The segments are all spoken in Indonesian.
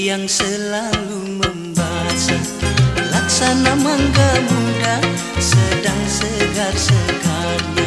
yang selalu membaca. Laksana mangga muda sedang segar-segarnya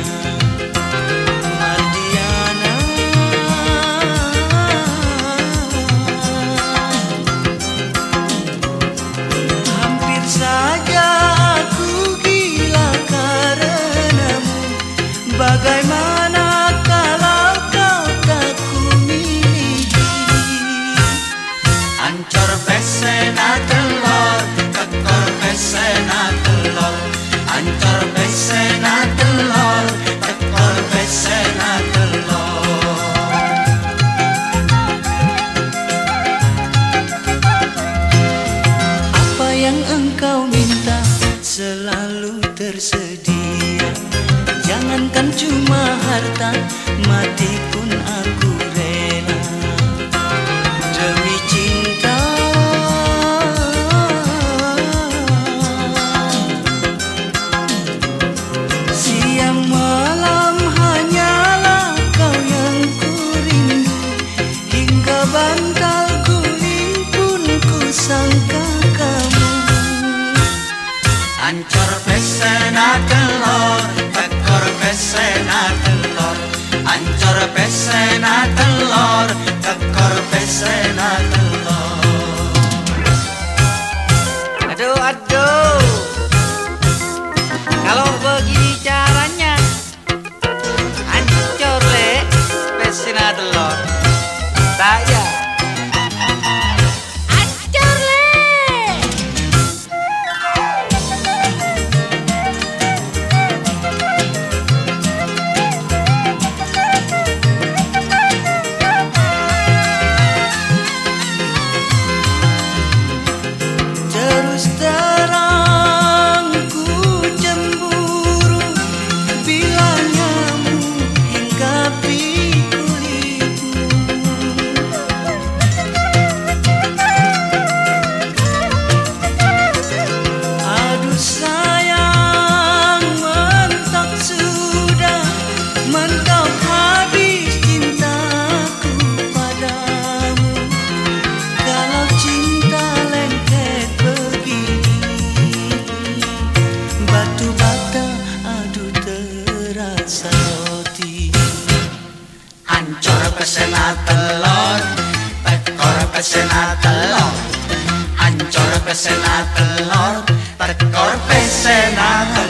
Selalu tersedia. Jangankan cuma harta Mati pun aku Ancor pesena telur Tekor pesena telur Ancor pesena telur Tekor pesena telur Aduh aduh. Kalau begini caranya Ancor le Pesena telur Tak saudi ancor pesena telon perkor pesena telon. Ancor pesena telon perkor pesena telon.